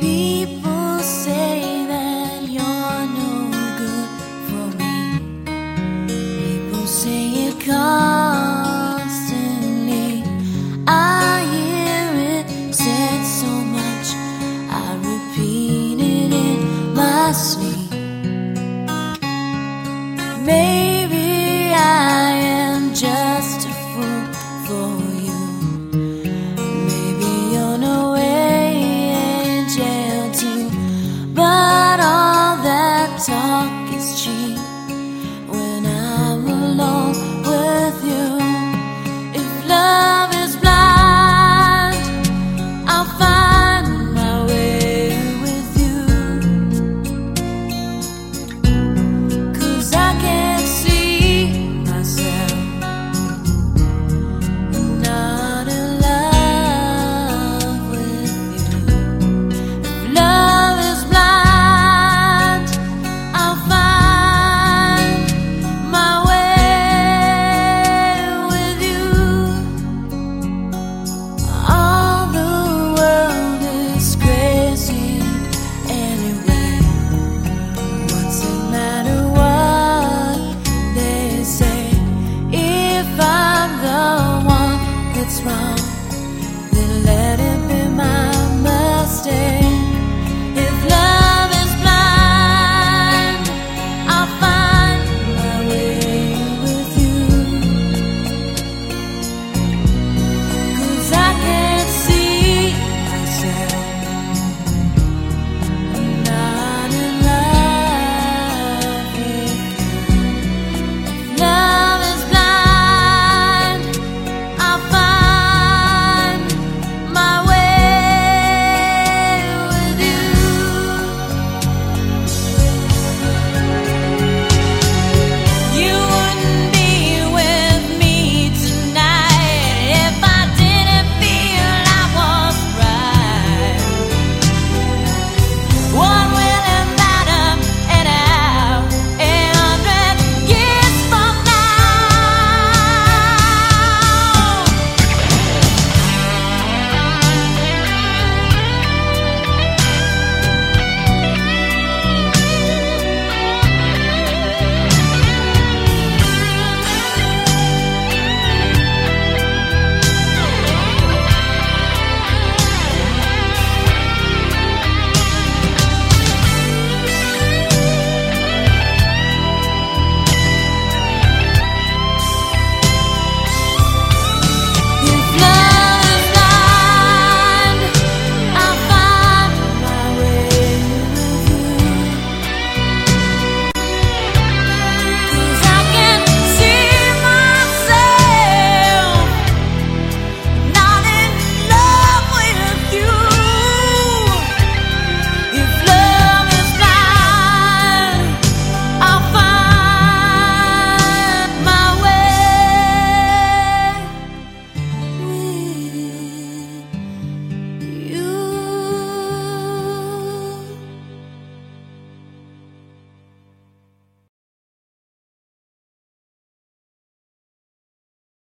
People that's wrong,